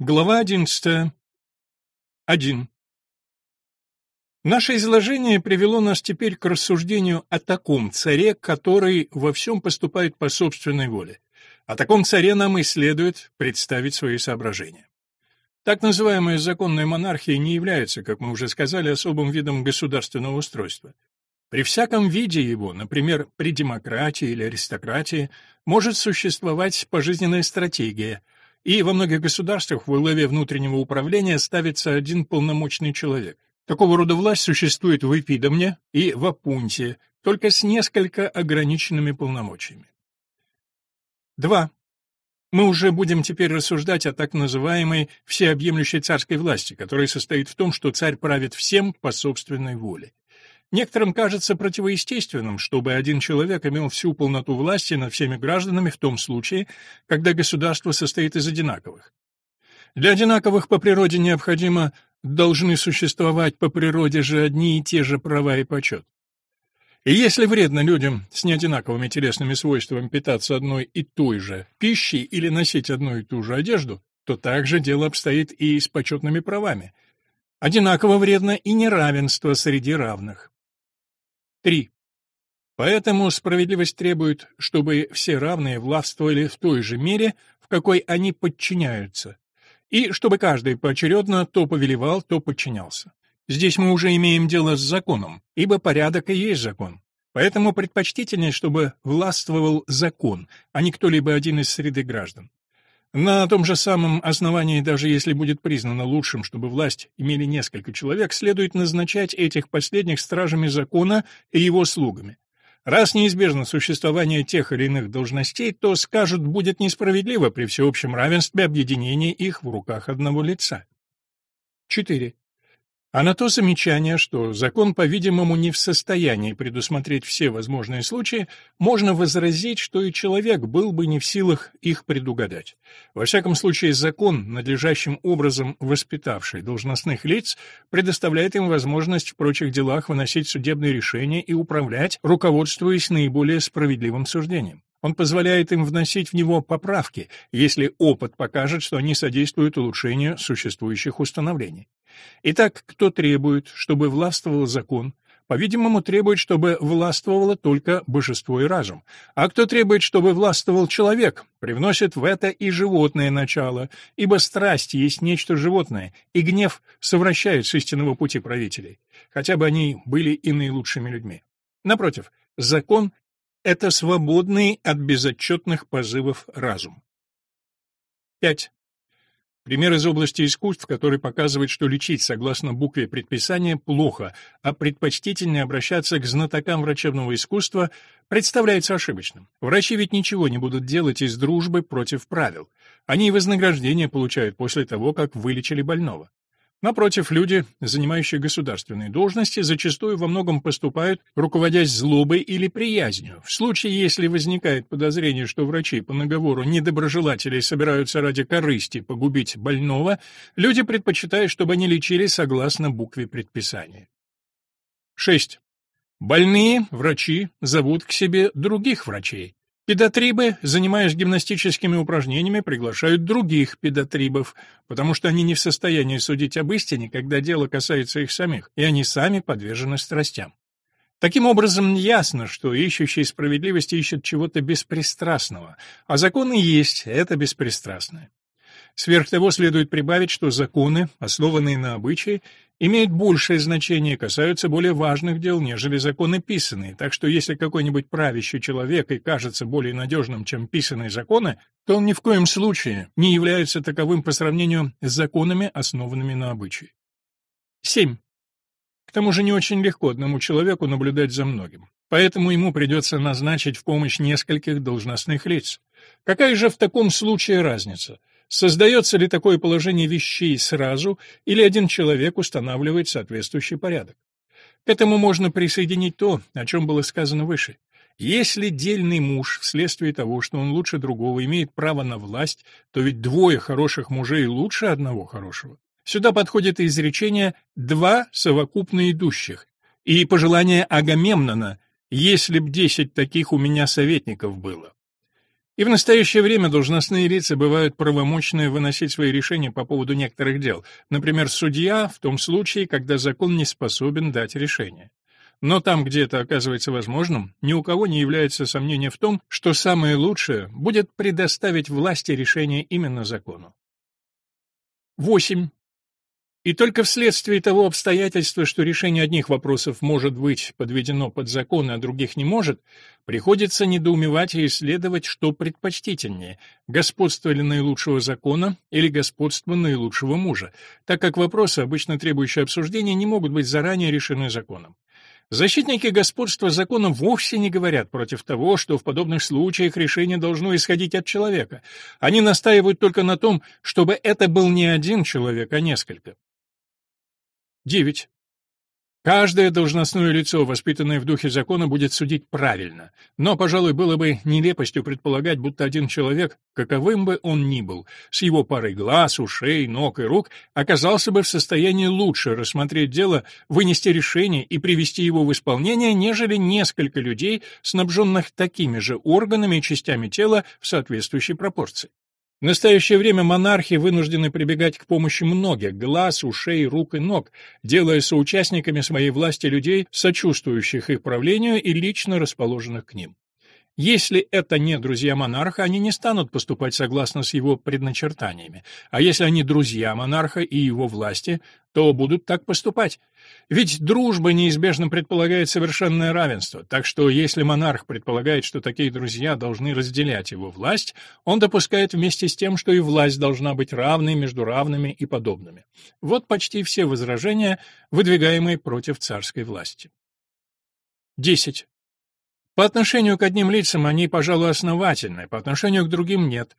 Глава 11. 1. Наше изложение привело нас теперь к рассуждению о таком царе, который во всем поступает по собственной воле. О таком царе нам и следует представить свои соображения. Так называемая законная монархия не является, как мы уже сказали, особым видом государственного устройства. При всяком виде его, например, при демократии или аристократии, может существовать пожизненная стратегия, и во многих государствах во главе внутреннего управления ставится один полномочный человек. Такого рода власть существует в Эпидомне и в Апунте, только с несколько ограниченными полномочиями. 2. Мы уже будем теперь рассуждать о так называемой всеобъемлющей царской власти, которая состоит в том, что царь правит всем по собственной воле. Некоторым кажется противоестественным, чтобы один человек имел всю полноту власти над всеми гражданами в том случае, когда государство состоит из одинаковых. Для одинаковых по природе необходимо должны существовать по природе же одни и те же права и почет. И если вредно людям с неодинаковыми телесными свойствами питаться одной и той же пищей или носить одну и ту же одежду, то так же дело обстоит и с почетными правами. Одинаково вредно и неравенство среди равных. 3. Поэтому справедливость требует, чтобы все равные властвовали в той же мере, в какой они подчиняются, и чтобы каждый поочередно то повелевал, то подчинялся. Здесь мы уже имеем дело с законом, ибо порядок и есть закон. Поэтому предпочтительнее, чтобы властвовал закон, а не кто-либо один из среды граждан. На том же самом основании, даже если будет признано лучшим, чтобы власть имели несколько человек, следует назначать этих последних стражами закона и его слугами. Раз неизбежно существование тех или иных должностей, то, скажут, будет несправедливо при всеобщем равенстве объединения их в руках одного лица. 4. А на то замечание, что закон, по-видимому, не в состоянии предусмотреть все возможные случаи, можно возразить, что и человек был бы не в силах их предугадать. Во всяком случае, закон, надлежащим образом воспитавший должностных лиц, предоставляет им возможность в прочих делах выносить судебные решения и управлять, руководствуясь наиболее справедливым суждением. Он позволяет им вносить в него поправки, если опыт покажет, что они содействуют улучшению существующих установлений. Итак, кто требует, чтобы властвовал закон, по-видимому, требует, чтобы властвовало только божество и разум. А кто требует, чтобы властвовал человек, привносит в это и животное начало, ибо страсть есть нечто животное, и гнев совращает с истинного пути правителей, хотя бы они были и наилучшими людьми. Напротив, закон это свободный от безотчетных позывов разум. 5. Пример из области искусств, который показывает, что лечить согласно букве предписания плохо, а предпочтительнее обращаться к знатокам врачебного искусства, представляется ошибочным. Врачи ведь ничего не будут делать из дружбы против правил. Они и вознаграждение получают после того, как вылечили больного. Напротив, люди, занимающие государственные должности, зачастую во многом поступают, руководясь злобой или приязнью. В случае, если возникает подозрение, что врачи по наговору недоброжелателей собираются ради корысти погубить больного, люди предпочитают, чтобы они лечили согласно букве предписания. 6. Больные врачи зовут к себе других врачей. Педотрибы, занимаясь гимнастическими упражнениями, приглашают других педотрибов, потому что они не в состоянии судить об истине, когда дело касается их самих, и они сами подвержены страстям. Таким образом, ясно, что ищущий справедливости ищет чего-то беспристрастного, а законы есть это беспристрастное. Сверх того следует прибавить, что законы, основанные на обычае, имеют большее значение и касаются более важных дел, нежели законы писанные, так что если какой-нибудь правящий человек и кажется более надежным, чем писанные законы, то он ни в коем случае не является таковым по сравнению с законами, основанными на обычае. 7. К тому же не очень легко одному человеку наблюдать за многим. Поэтому ему придется назначить в помощь нескольких должностных лиц. Какая же в таком случае разница – Создается ли такое положение вещей сразу, или один человек устанавливает соответствующий порядок? К этому можно присоединить то, о чем было сказано выше. Если дельный муж, вследствие того, что он лучше другого, имеет право на власть, то ведь двое хороших мужей лучше одного хорошего. Сюда подходит изречение «два совокупно идущих» и пожелание Агамемнона «если б десять таких у меня советников было». И в настоящее время должностные лица бывают правомочны выносить свои решения по поводу некоторых дел, например, судья в том случае, когда закон не способен дать решение. Но там, где это оказывается возможным, ни у кого не является сомнения в том, что самое лучшее будет предоставить власти решение именно закону. 8. И только вследствие того обстоятельства, что решение одних вопросов может быть подведено под закон, а других не может, приходится недоумевать и исследовать, что предпочтительнее – господство ли наилучшего закона или господство наилучшего мужа, так как вопросы, обычно требующие обсуждения, не могут быть заранее решены законом. Защитники господства закона вовсе не говорят против того, что в подобных случаях решение должно исходить от человека. Они настаивают только на том, чтобы это был не один человек, а несколько. 9. Каждое должностное лицо, воспитанное в духе закона, будет судить правильно. Но, пожалуй, было бы нелепостью предполагать, будто один человек, каковым бы он ни был, с его парой глаз, ушей, ног и рук, оказался бы в состоянии лучше рассмотреть дело, вынести решение и привести его в исполнение, нежели несколько людей, снабженных такими же органами и частями тела в соответствующей пропорции. В настоящее время монархи вынуждены прибегать к помощи многих глаз, ушей, рук и ног, делая соучастниками своей власти людей, сочувствующих их правлению и лично расположенных к ним. Если это не друзья монарха, они не станут поступать согласно с его предначертаниями. А если они друзья монарха и его власти, то будут так поступать. Ведь дружба неизбежно предполагает совершенное равенство, так что если монарх предполагает, что такие друзья должны разделять его власть, он допускает вместе с тем, что и власть должна быть равной между равными и подобными. Вот почти все возражения, выдвигаемые против царской власти. 10. По отношению к одним лицам они, пожалуй, основательны, по отношению к другим нет.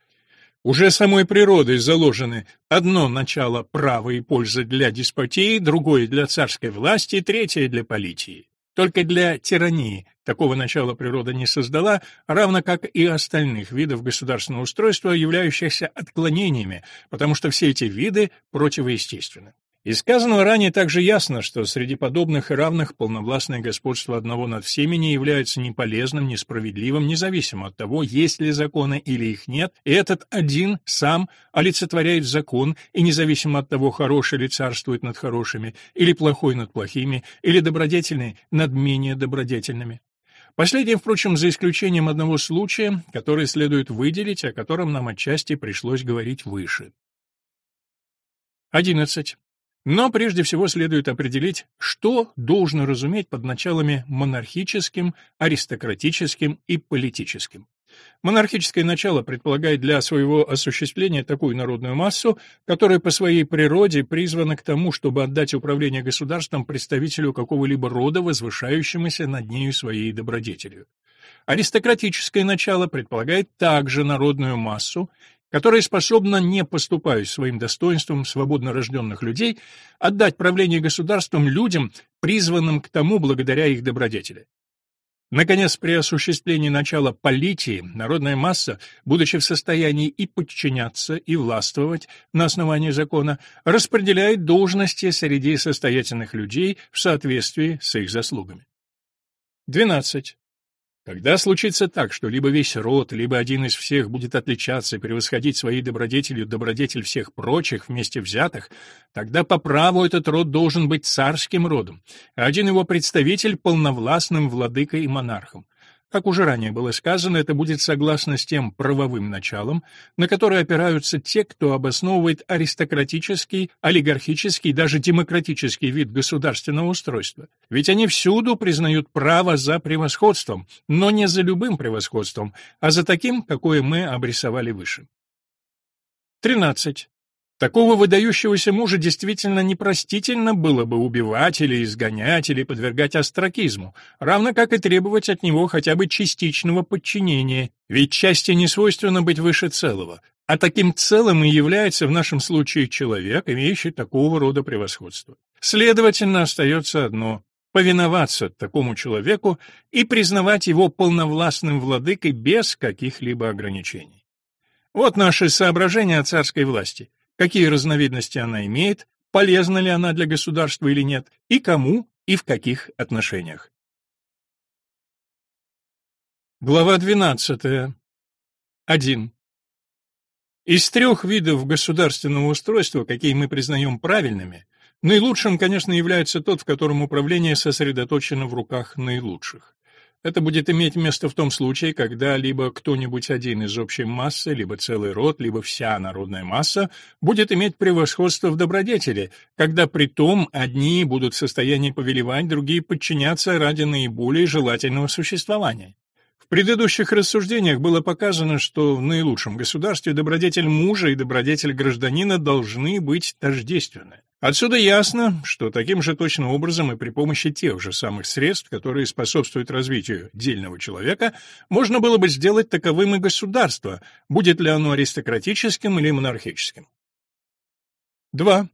Уже самой природой заложены одно начало права и пользы для деспотии, другое для царской власти, третье для политии. Только для тирании такого начала природа не создала, равно как и остальных видов государственного устройства, являющихся отклонениями, потому что все эти виды противоестественны. Из сказанного ранее также ясно, что среди подобных и равных полновластное господство одного над всеми не является ни полезным, ни справедливым, независимо от того, есть ли законы или их нет, и этот один сам олицетворяет закон, и независимо от того, хороший ли царствует над хорошими, или плохой над плохими, или добродетельный над менее добродетельными. Последнее, впрочем, за исключением одного случая, который следует выделить, о котором нам отчасти пришлось говорить выше. 11. Но прежде всего следует определить, что должно разуметь под началами монархическим, аристократическим и политическим. Монархическое начало предполагает для своего осуществления такую народную массу, которая по своей природе призвана к тому, чтобы отдать управление государством представителю какого-либо рода, возвышающемуся над нею своей добродетелью. Аристократическое начало предполагает также народную массу, которая способна, не поступая своим достоинством свободно рожденных людей, отдать правление государством людям, призванным к тому благодаря их добродетели. Наконец, при осуществлении начала политии народная масса, будучи в состоянии и подчиняться, и властвовать на основании закона, распределяет должности среди состоятельных людей в соответствии с их заслугами. 12. Когда случится так, что либо весь род, либо один из всех будет отличаться и превосходить своей добродетелью добродетель всех прочих вместе взятых, тогда по праву этот род должен быть царским родом, а один его представитель — полновластным владыкой и монархом. Как уже ранее было сказано, это будет согласно с тем правовым началом, на которое опираются те, кто обосновывает аристократический, олигархический, даже демократический вид государственного устройства. Ведь они всюду признают право за превосходством, но не за любым превосходством, а за таким, какое мы обрисовали выше. 13. Такого выдающегося мужа действительно непростительно было бы убивать или изгонять или подвергать остракизму, равно как и требовать от него хотя бы частичного подчинения, ведь части не свойственно быть выше целого, а таким целым и является в нашем случае человек, имеющий такого рода превосходство. Следовательно, остается одно — повиноваться такому человеку и признавать его полновластным владыкой без каких-либо ограничений. Вот наши соображения о царской власти какие разновидности она имеет, полезна ли она для государства или нет, и кому и в каких отношениях. Глава 12. 1. Из трех видов государственного устройства, какие мы признаем правильными, наилучшим, конечно, является тот, в котором управление сосредоточено в руках наилучших. Это будет иметь место в том случае, когда либо кто-нибудь один из общей массы, либо целый род, либо вся народная масса будет иметь превосходство в добродетели, когда при том одни будут в состоянии повелевать, другие подчиняться ради наиболее желательного существования. В предыдущих рассуждениях было показано, что в наилучшем государстве добродетель мужа и добродетель гражданина должны быть тождественны. Отсюда ясно, что таким же точным образом и при помощи тех же самых средств, которые способствуют развитию дельного человека, можно было бы сделать таковым и государство, будет ли оно аристократическим или монархическим. 2.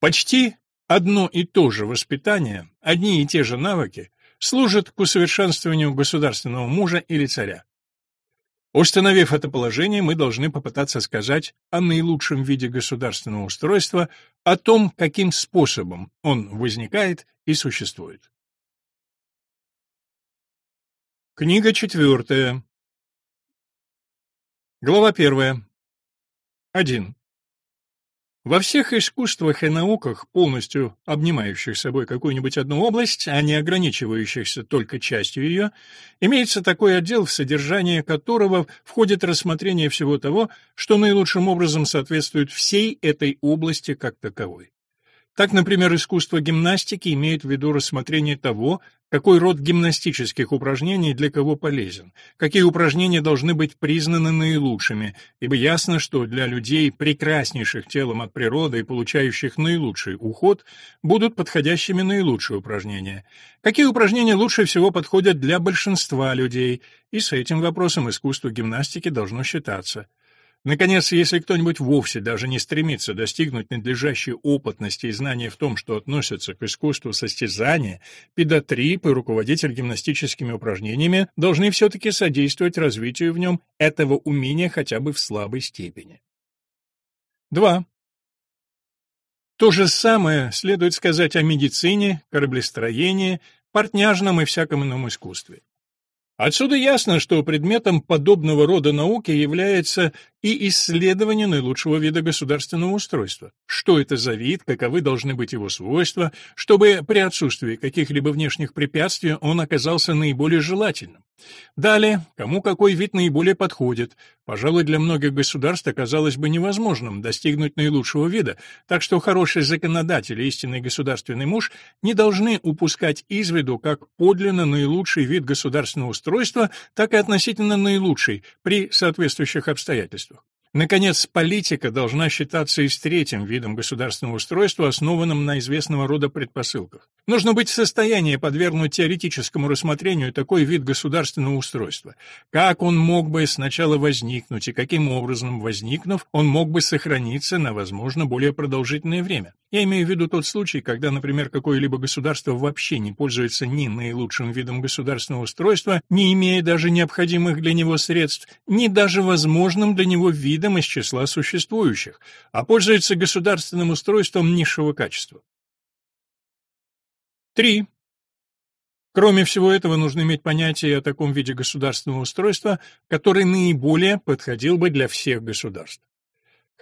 Почти одно и то же воспитание, одни и те же навыки служат к усовершенствованию государственного мужа или царя. Установив это положение, мы должны попытаться сказать о наилучшем виде государственного устройства, о том, каким способом он возникает и существует. Книга четвертая. Глава первая. 1. Во всех искусствах и науках, полностью обнимающих собой какую-нибудь одну область, а не ограничивающихся только частью ее, имеется такой отдел, в содержание которого входит рассмотрение всего того, что наилучшим образом соответствует всей этой области как таковой. Так, например, искусство гимнастики имеет в виду рассмотрение того, какой род гимнастических упражнений для кого полезен, какие упражнения должны быть признаны наилучшими, ибо ясно, что для людей, прекраснейших телом от природы и получающих наилучший уход, будут подходящими наилучшие упражнения. Какие упражнения лучше всего подходят для большинства людей, и с этим вопросом искусство гимнастики должно считаться. Наконец, если кто-нибудь вовсе даже не стремится достигнуть надлежащей опытности и знания в том, что относится к искусству состязания, педатрип и руководитель гимнастическими упражнениями должны все-таки содействовать развитию в нем этого умения хотя бы в слабой степени. 2. То же самое следует сказать о медицине, кораблестроении, портняжном и всяком ином искусстве. Отсюда ясно, что предметом подобного рода науки является и исследование наилучшего вида государственного устройства. Что это за вид, каковы должны быть его свойства, чтобы при отсутствии каких-либо внешних препятствий он оказался наиболее желательным. Далее, кому какой вид наиболее подходит. Пожалуй, для многих государств оказалось бы невозможным достигнуть наилучшего вида, так что хороший законодатель и истинный государственный муж не должны упускать из виду как подлинно наилучший вид государственного устройства, так и относительно наилучший при соответствующих обстоятельствах. Наконец, политика должна считаться и с третьим видом государственного устройства, основанным на известного рода предпосылках. Нужно быть в состоянии подвергнуть теоретическому рассмотрению такой вид государственного устройства. Как он мог бы сначала возникнуть и каким образом, возникнув, он мог бы сохраниться на, возможно, более продолжительное время. Я имею в виду тот случай, когда, например, какое-либо государство вообще не пользуется ни наилучшим видом государственного устройства, не имея даже необходимых для него средств, ни даже возможным для него видом из числа существующих, а пользуется государственным устройством низшего качества. 3. Кроме всего этого, нужно иметь понятие о таком виде государственного устройства, который наиболее подходил бы для всех государств.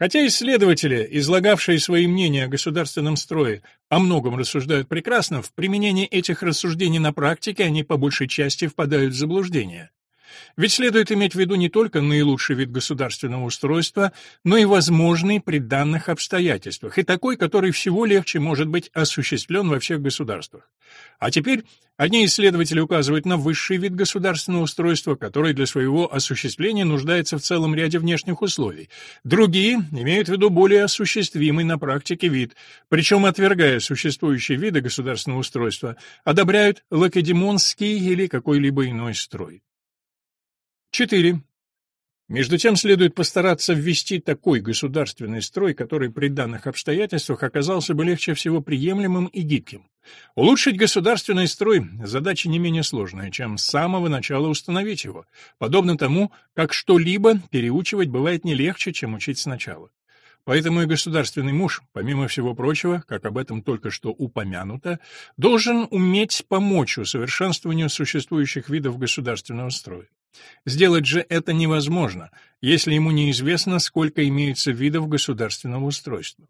Хотя исследователи, излагавшие свои мнения о государственном строе, о многом рассуждают прекрасно, в применении этих рассуждений на практике они по большей части впадают в заблуждение. Ведь следует иметь в виду не только наилучший вид государственного устройства, но и возможный при данных обстоятельствах, и такой, который всего легче может быть осуществлен во всех государствах. А теперь одни исследователи указывают на высший вид государственного устройства, который для своего осуществления нуждается в целом ряде внешних условий. Другие имеют в виду более осуществимый на практике вид, причем, отвергая существующие виды государственного устройства, одобряют лакедемонский или какой-либо иной строй. 4. Между тем следует постараться ввести такой государственный строй, который при данных обстоятельствах оказался бы легче всего приемлемым и гибким. Улучшить государственный строй – задача не менее сложная, чем с самого начала установить его, подобно тому, как что-либо переучивать бывает не легче, чем учить сначала. Поэтому и государственный муж, помимо всего прочего, как об этом только что упомянуто, должен уметь помочь усовершенствованию существующих видов государственного строя. Сделать же это невозможно, если ему неизвестно, сколько имеется видов государственного устройства.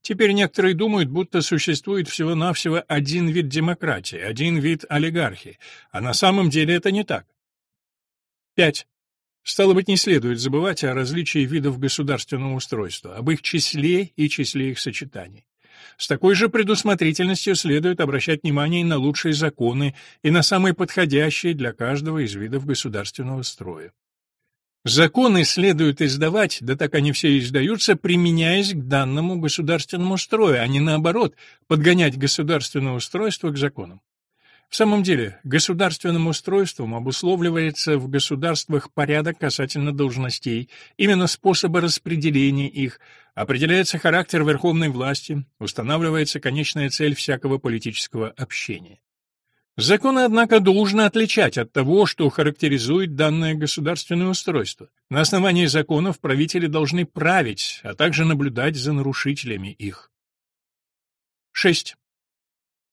Теперь некоторые думают, будто существует всего-навсего один вид демократии, один вид олигархии, а на самом деле это не так. 5. Стало быть, не следует забывать о различии видов государственного устройства, об их числе и числе их сочетаний. С такой же предусмотрительностью следует обращать внимание на лучшие законы и на самые подходящие для каждого из видов государственного строя. Законы следует издавать, да так они все издаются, применяясь к данному государственному строю, а не наоборот, подгонять государственное устройство к законам. В самом деле, государственным устройством обусловливается в государствах порядок касательно должностей, именно способы распределения их, определяется характер верховной власти, устанавливается конечная цель всякого политического общения. Законы, однако, должны отличать от того, что характеризует данное государственное устройство. На основании законов правители должны править, а также наблюдать за нарушителями их. 6.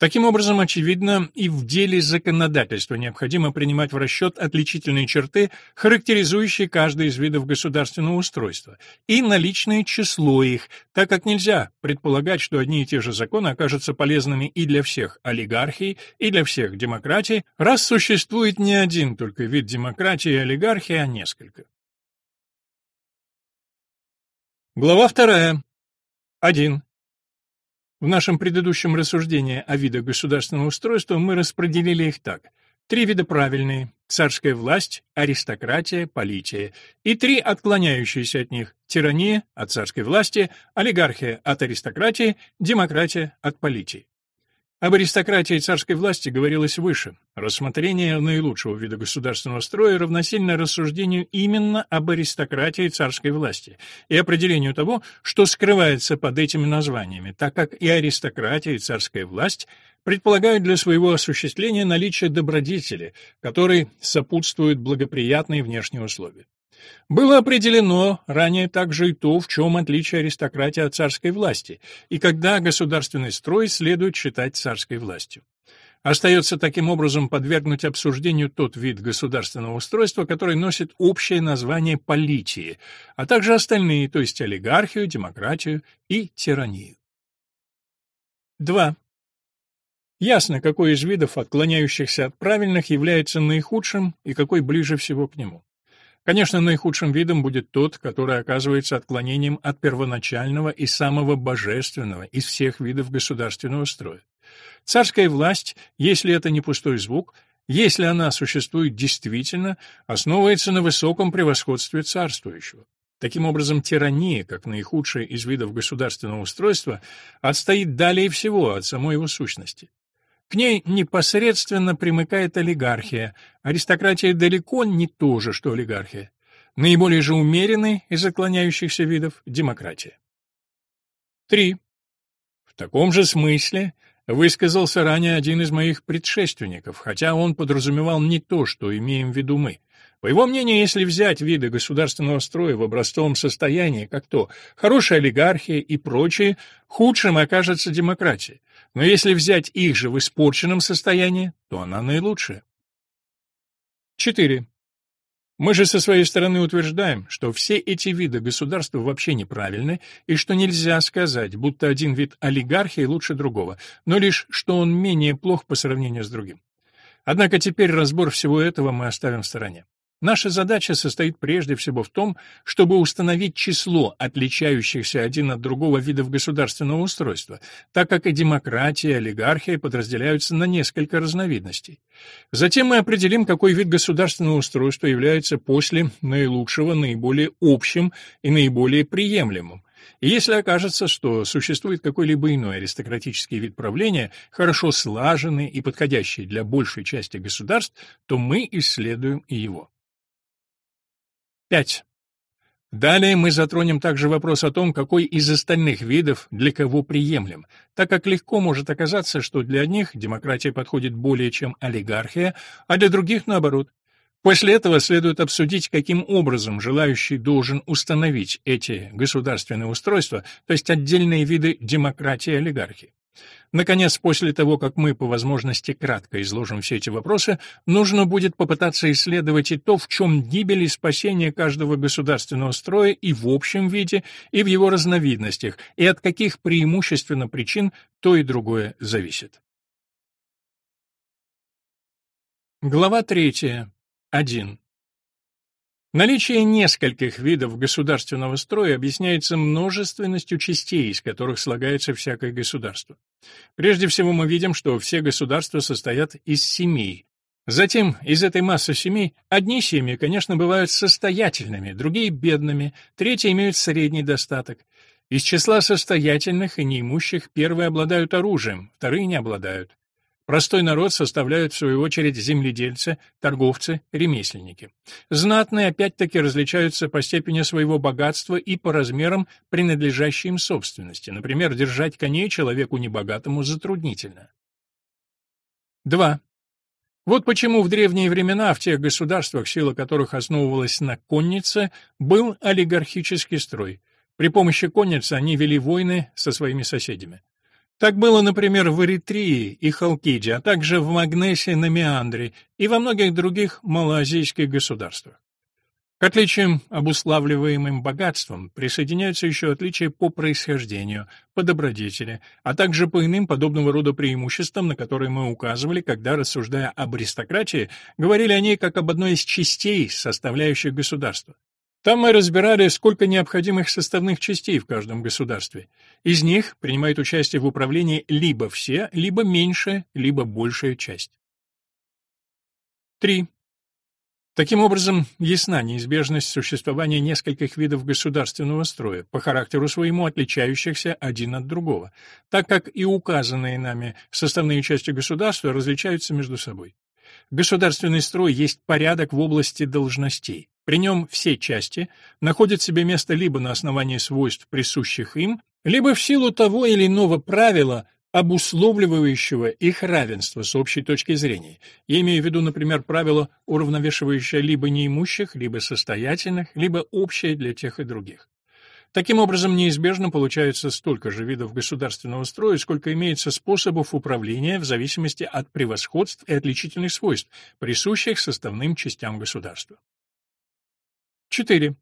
Таким образом, очевидно, и в деле законодательства необходимо принимать в расчет отличительные черты, характеризующие каждый из видов государственного устройства, и наличное число их, так как нельзя предполагать, что одни и те же законы окажутся полезными и для всех олигархий, и для всех демократий, раз существует не один только вид демократии и олигархии, а несколько. Глава вторая. 1. В нашем предыдущем рассуждении о видах государственного устройства мы распределили их так. Три вида правильные – царская власть, аристократия, полития, и три отклоняющиеся от них – тирания от царской власти, олигархия от аристократии, демократия от политии. Об аристократии царской власти говорилось выше. Рассмотрение наилучшего вида государственного строя равносильно рассуждению именно об аристократии царской власти и определению того, что скрывается под этими названиями, так как и аристократия, и царская власть предполагают для своего осуществления наличие добродетели, которой сопутствуют благоприятные внешние условия. Было определено ранее также и то, в чем отличие аристократии от царской власти, и когда государственный строй следует считать царской властью. Остается таким образом подвергнуть обсуждению тот вид государственного устройства, который носит общее название политии, а также остальные, то есть олигархию, демократию и тиранию. 2. Ясно, какой из видов, отклоняющихся от правильных, является наихудшим и какой ближе всего к нему. Конечно, наихудшим видом будет тот, который оказывается отклонением от первоначального и самого божественного из всех видов государственного строя. Царская власть, если это не пустой звук, если она существует действительно, основывается на высоком превосходстве царствующего. Таким образом, тирания, как наихудшая из видов государственного устройства, отстоит далее всего от самой его сущности. К ней непосредственно примыкает олигархия. Аристократия далеко не то же, что олигархия. Наиболее же умеренный из отклоняющихся видов – демократия. 3. В таком же смысле высказался ранее один из моих предшественников, хотя он подразумевал не то, что имеем в виду мы. По его мнению, если взять виды государственного строя в образцовом состоянии, как то хорошая олигархия и прочее, худшим окажется демократия. Но если взять их же в испорченном состоянии, то она наилучшая. 4. Мы же со своей стороны утверждаем, что все эти виды государства вообще неправильны, и что нельзя сказать, будто один вид олигархии лучше другого, но лишь что он менее плох по сравнению с другим. Однако теперь разбор всего этого мы оставим в стороне. Наша задача состоит прежде всего в том, чтобы установить число отличающихся один от другого видов государственного устройства, так как и демократия, и олигархия подразделяются на несколько разновидностей. Затем мы определим, какой вид государственного устройства является после наилучшего, наиболее общим и наиболее приемлемым. И если окажется, что существует какой-либо иной аристократический вид правления, хорошо слаженный и подходящий для большей части государств, то мы исследуем и его. 5. Далее мы затронем также вопрос о том, какой из остальных видов для кого приемлем, так как легко может оказаться, что для одних демократия подходит более чем олигархия, а для других наоборот. После этого следует обсудить, каким образом желающий должен установить эти государственные устройства, то есть отдельные виды демократии и олигархии. Наконец, после того, как мы по возможности кратко изложим все эти вопросы, нужно будет попытаться исследовать и то, в чем гибель и спасение каждого государственного строя и в общем виде, и в его разновидностях, и от каких преимущественно причин то и другое зависит. Глава третья. 1. Наличие нескольких видов государственного строя объясняется множественностью частей, из которых слагается всякое государство. Прежде всего мы видим, что все государства состоят из семей. Затем из этой массы семей одни семьи, конечно, бывают состоятельными, другие — бедными, третьи имеют средний достаток. Из числа состоятельных и неимущих первые обладают оружием, вторые не обладают. Простой народ составляют, в свою очередь, земледельцы, торговцы, ремесленники. Знатные опять-таки различаются по степени своего богатства и по размерам принадлежащей им собственности. Например, держать коней человеку небогатому затруднительно. 2. Вот почему в древние времена в тех государствах, сила которых основывалась на коннице, был олигархический строй. При помощи конницы они вели войны со своими соседями. Так было, например, в Эритрии и Халкиде, а также в Магнесе на Меандре и во многих других малоазийских государствах. К отличиям, обуславливаемым богатством, присоединяются еще отличия по происхождению, по добродетели, а также по иным подобного рода преимуществам, на которые мы указывали, когда, рассуждая об аристократии, говорили о ней как об одной из частей, составляющих государство. Там мы разбирали, сколько необходимых составных частей в каждом государстве. Из них принимает участие в управлении либо все, либо меньшая, либо большая часть. 3. Таким образом, ясна неизбежность существования нескольких видов государственного строя, по характеру своему отличающихся один от другого, так как и указанные нами составные части государства различаются между собой. Государственный строй есть порядок в области должностей. При нем все части находят себе место либо на основании свойств, присущих им, либо в силу того или иного правила, обусловливающего их равенство с общей точки зрения. Я имею в виду, например, правило, уравновешивающее либо неимущих, либо состоятельных, либо общее для тех и других. Таким образом, неизбежно получается столько же видов государственного строя, сколько имеется способов управления в зависимости от превосходств и отличительных свойств, присущих составным частям государства. 4.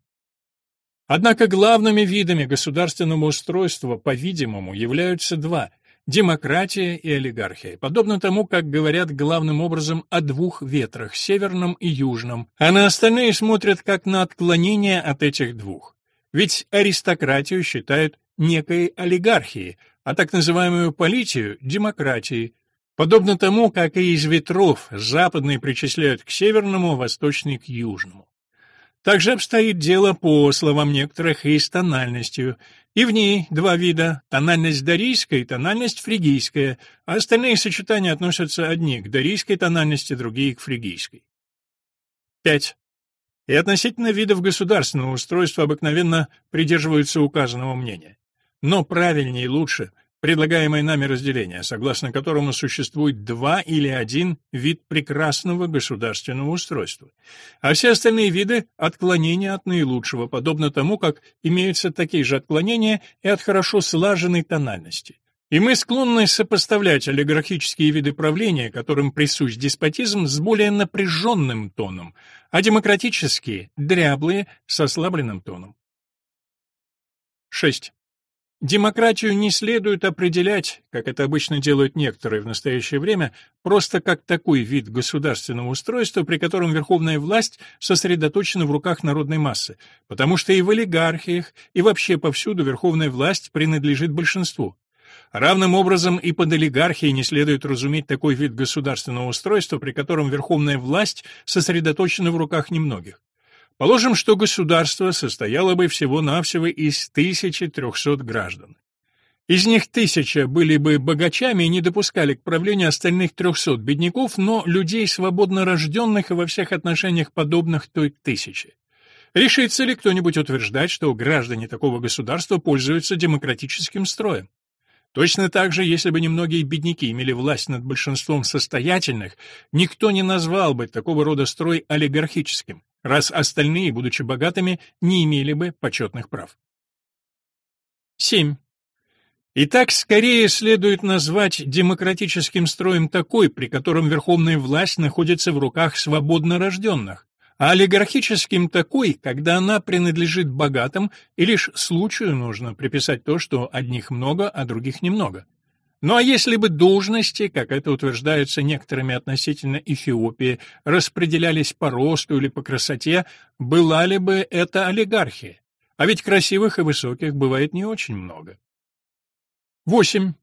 Однако главными видами государственного устройства, по-видимому, являются два – демократия и олигархия, подобно тому, как говорят главным образом о двух ветрах – северном и южном, а на остальные смотрят как на отклонение от этих двух. Ведь аристократию считают некой олигархией, а так называемую политию – демократией, подобно тому, как и из ветров западный причисляют к северному, восточный – к южному. Также обстоит дело, по словам некоторых, и с тональностью. И в ней два вида – тональность дарийская и тональность фригийская, а остальные сочетания относятся одни к дарийской тональности, другие – к фригийской. 5. И относительно видов государственного устройства обыкновенно придерживаются указанного мнения. Но правильнее и лучше – предлагаемое нами разделение, согласно которому существует два или один вид прекрасного государственного устройства, а все остальные виды — отклонения от наилучшего, подобно тому, как имеются такие же отклонения и от хорошо слаженной тональности. И мы склонны сопоставлять олигархические виды правления, которым присущ деспотизм, с более напряженным тоном, а демократические — дряблые, с ослабленным тоном. 6. Демократию не следует определять, как это обычно делают некоторые в настоящее время, просто как такой вид государственного устройства, при котором верховная власть сосредоточена в руках народной массы, потому что и в олигархиях, и вообще повсюду верховная власть принадлежит большинству. Равным образом и под олигархией не следует разуметь такой вид государственного устройства, при котором верховная власть сосредоточена в руках немногих. Положим, что государство состояло бы всего-навсего из 1300 граждан. Из них тысяча были бы богачами и не допускали к правлению остальных 300 бедняков, но людей свободно рожденных и во всех отношениях подобных той тысячи. Решится ли кто-нибудь утверждать, что граждане такого государства пользуются демократическим строем? Точно так же, если бы немногие бедняки имели власть над большинством состоятельных, никто не назвал бы такого рода строй олигархическим раз остальные, будучи богатыми, не имели бы почетных прав. 7. Итак, скорее следует назвать демократическим строем такой, при котором верховная власть находится в руках свободно рожденных, а олигархическим такой, когда она принадлежит богатым, и лишь случаю нужно приписать то, что одних много, а других немного. Ну а если бы должности, как это утверждается некоторыми относительно Эфиопии, распределялись по росту или по красоте, была ли бы это олигархия? А ведь красивых и высоких бывает не очень много. 8.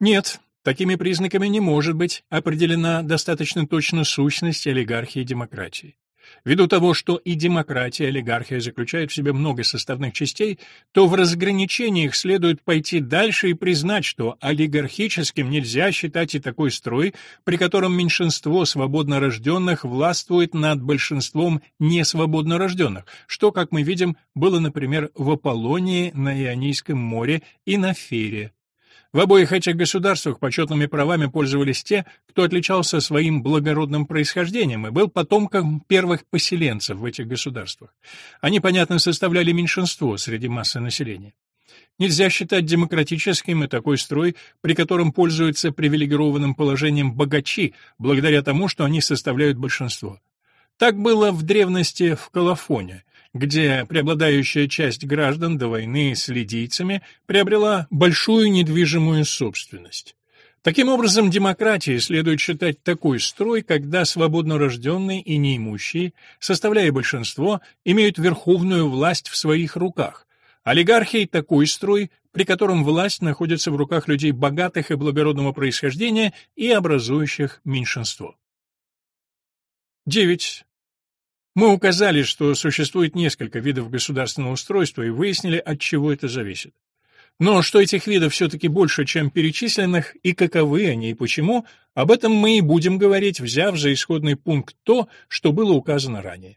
Нет, такими признаками не может быть определена достаточно точно сущность олигархии и демократии. Ввиду того, что и демократия, и олигархия заключают в себе много составных частей, то в разграничении их следует пойти дальше и признать, что олигархическим нельзя считать и такой строй, при котором меньшинство свободно рожденных властвует над большинством несвободно рожденных, что, как мы видим, было, например, в Аполлонии, на Ионийском море и на Фере. В обоих этих государствах почетными правами пользовались те, кто отличался своим благородным происхождением и был потомком первых поселенцев в этих государствах. Они, понятно, составляли меньшинство среди массы населения. Нельзя считать демократическим и такой строй, при котором пользуются привилегированным положением богачи, благодаря тому, что они составляют большинство. Так было в древности в Колофоне, где преобладающая часть граждан до войны с лидийцами приобрела большую недвижимую собственность. Таким образом, демократии следует считать такой строй, когда свободно рожденные и неимущие, составляя большинство, имеют верховную власть в своих руках. Олигархией такой строй, при котором власть находится в руках людей богатых и благородного происхождения и образующих меньшинство. 9. Мы указали, что существует несколько видов государственного устройства и выяснили, от чего это зависит. Но что этих видов все-таки больше, чем перечисленных, и каковы они и почему, об этом мы и будем говорить, взяв за исходный пункт то, что было указано ранее.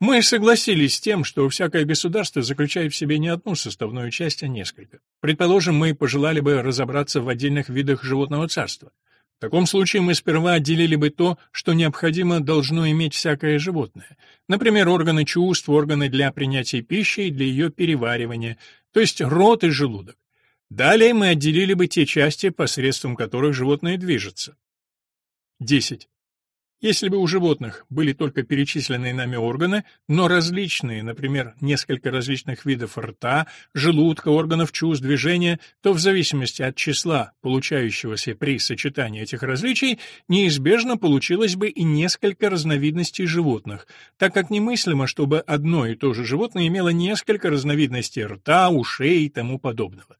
Мы согласились с тем, что всякое государство заключает в себе не одну составную часть, а несколько. Предположим, мы пожелали бы разобраться в отдельных видах животного царства. В таком случае мы сперва отделили бы то, что необходимо должно иметь всякое животное. Например, органы чувств, органы для принятия пищи и для ее переваривания, то есть рот и желудок. Далее мы отделили бы те части, посредством которых животное движется. 10. Если бы у животных были только перечисленные нами органы, но различные, например, несколько различных видов рта, желудка, органов чувств, движения, то в зависимости от числа, получающегося при сочетании этих различий, неизбежно получилось бы и несколько разновидностей животных, так как немыслимо, чтобы одно и то же животное имело несколько разновидностей рта, ушей и тому подобного.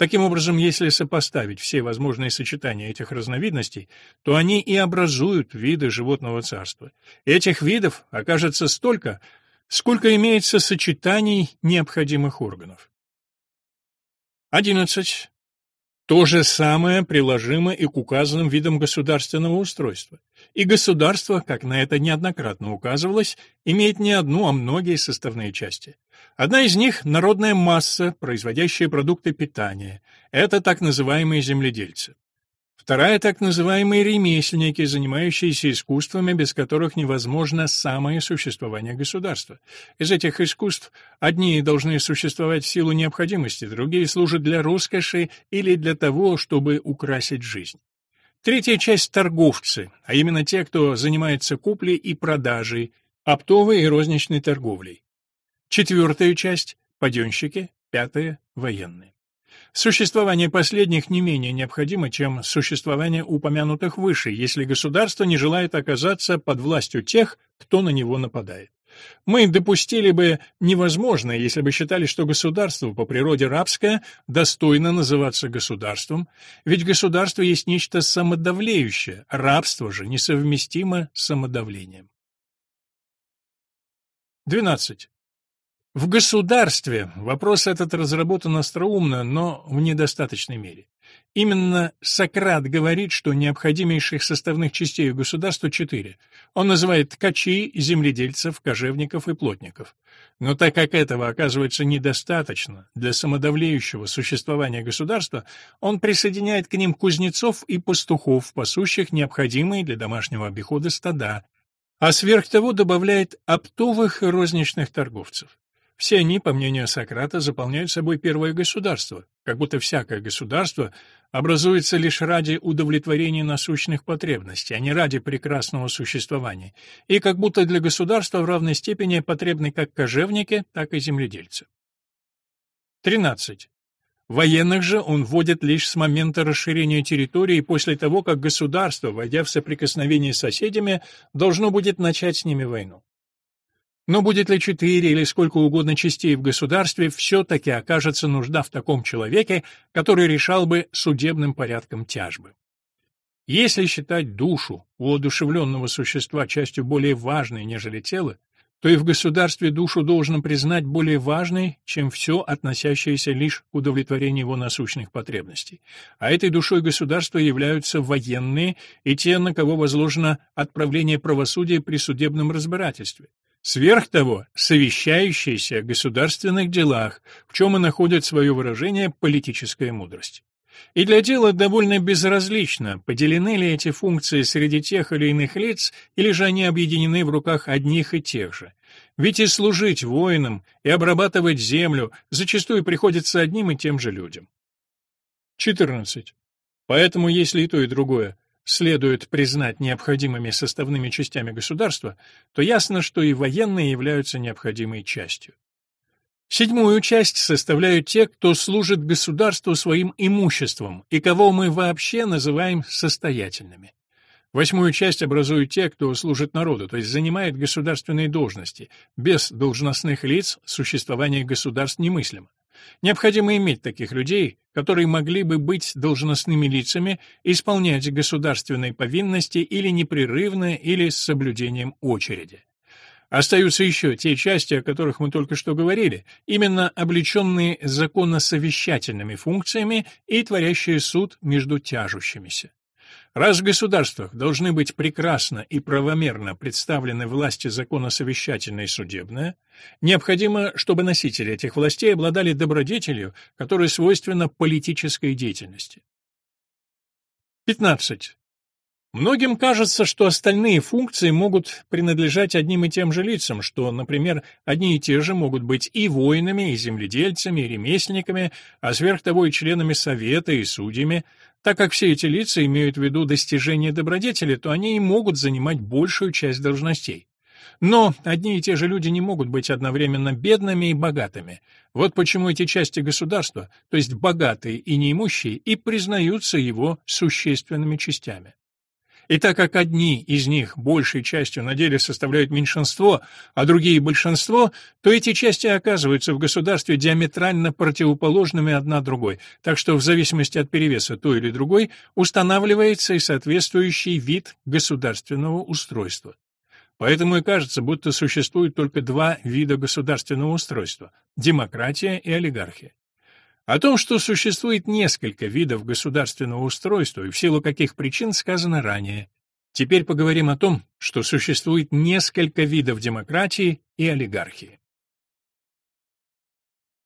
Таким образом, если сопоставить все возможные сочетания этих разновидностей, то они и образуют виды животного царства. Этих видов окажется столько, сколько имеется сочетаний необходимых органов. 11. То же самое приложимо и к указанным видам государственного устройства. И государство, как на это неоднократно указывалось, имеет не одну, а многие составные части. Одна из них – народная масса, производящая продукты питания. Это так называемые земледельцы. Вторая — так называемые ремесленники, занимающиеся искусствами, без которых невозможно самое существование государства. Из этих искусств одни должны существовать в силу необходимости, другие служат для роскоши или для того, чтобы украсить жизнь. Третья часть — торговцы, а именно те, кто занимается куплей и продажей, оптовой и розничной торговлей. Четвертая часть — паденщики, пятая — военные. Существование последних не менее необходимо, чем существование упомянутых выше, если государство не желает оказаться под властью тех, кто на него нападает. Мы допустили бы невозможное, если бы считали, что государство по природе рабское достойно называться государством, ведь государство есть нечто самодавлеющее, рабство же несовместимо с самодавлением. 12. В государстве вопрос этот разработан остроумно, но в недостаточной мере. Именно Сократ говорит, что необходимейших составных частей государства четыре. Он называет ткачей, земледельцев, кожевников и плотников. Но так как этого оказывается недостаточно для самодавлеющего существования государства, он присоединяет к ним кузнецов и пастухов, пасущих необходимые для домашнего обихода стада, а сверх того добавляет оптовых и розничных торговцев. Все они, по мнению Сократа, заполняют собой первое государство, как будто всякое государство образуется лишь ради удовлетворения насущных потребностей, а не ради прекрасного существования, и как будто для государства в равной степени потребны как кожевники, так и земледельцы. 13. Военных же он вводит лишь с момента расширения территории после того, как государство, войдя в соприкосновение с соседями, должно будет начать с ними войну. Но будет ли четыре или сколько угодно частей в государстве, все-таки окажется нужда в таком человеке, который решал бы судебным порядком тяжбы. Если считать душу у одушевленного существа частью более важной, нежели тело, то и в государстве душу должно признать более важной, чем все, относящееся лишь к удовлетворению его насущных потребностей. А этой душой государства являются военные и те, на кого возложено отправление правосудия при судебном разбирательстве. Сверх того, совещающиеся о государственных делах, в чем и находит свое выражение политическая мудрость. И для дела довольно безразлично, поделены ли эти функции среди тех или иных лиц, или же они объединены в руках одних и тех же. Ведь и служить воинам, и обрабатывать землю зачастую приходится одним и тем же людям. 14. Поэтому, если и то, и другое следует признать необходимыми составными частями государства, то ясно, что и военные являются необходимой частью. Седьмую часть составляют те, кто служит государству своим имуществом и кого мы вообще называем состоятельными. Восьмую часть образуют те, кто служит народу, то есть занимает государственные должности. Без должностных лиц существование государств немыслимо. Необходимо иметь таких людей, которые могли бы быть должностными лицами, исполнять государственные повинности или непрерывно, или с соблюдением очереди. Остаются еще те части, о которых мы только что говорили, именно облеченные законосовещательными функциями и творящие суд между тяжущимися. Раз в государствах должны быть прекрасно и правомерно представлены власти законосовещательная и судебная, необходимо, чтобы носители этих властей обладали добродетелью, которая свойственна политической деятельности. 15. Многим кажется, что остальные функции могут принадлежать одним и тем же лицам, что, например, одни и те же могут быть и воинами, и земледельцами, и ремесленниками, а сверх того и членами совета, и судьями, так как все эти лица имеют в виду достижение добродетели, то они и могут занимать большую часть должностей. Но одни и те же люди не могут быть одновременно бедными и богатыми. Вот почему эти части государства, то есть богатые и неимущие, и признаются его существенными частями. И так как одни из них большей частью на деле составляют меньшинство, а другие — большинство, то эти части оказываются в государстве диаметрально противоположными одна другой, так что в зависимости от перевеса той или другой устанавливается и соответствующий вид государственного устройства. Поэтому и кажется, будто существует только два вида государственного устройства – демократия и олигархия. О том, что существует несколько видов государственного устройства и в силу каких причин сказано ранее. Теперь поговорим о том, что существует несколько видов демократии и олигархии.